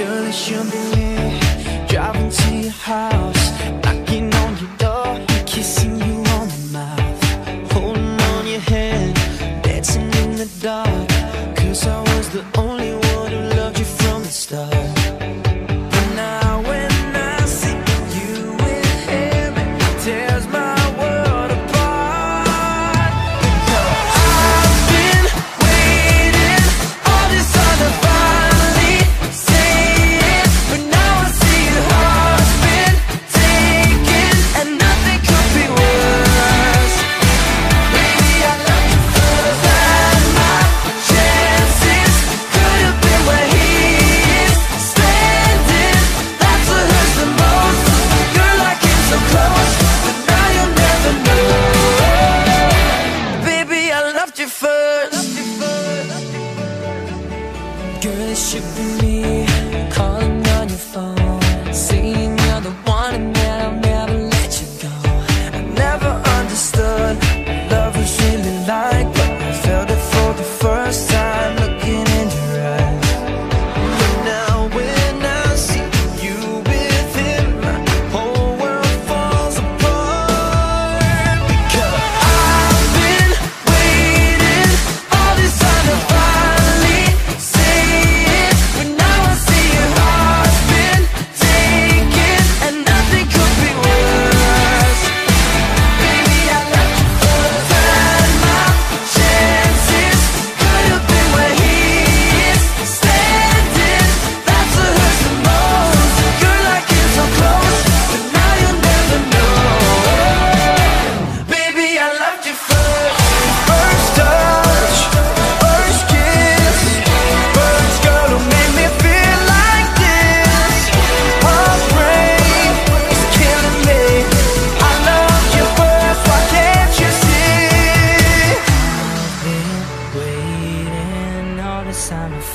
Girl, it should be me Driving to your house. Knocking on your door. Kissing you on the mouth. Holding on your hand. Dancing in the dark. Cause I was the only one Girl, it should be me.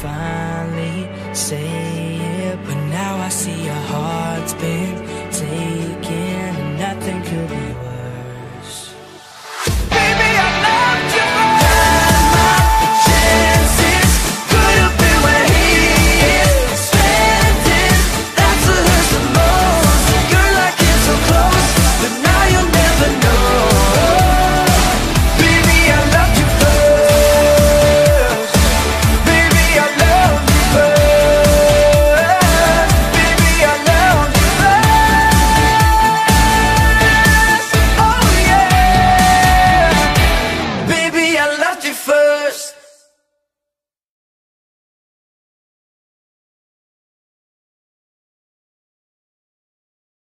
finally say it, but now I see your heart's been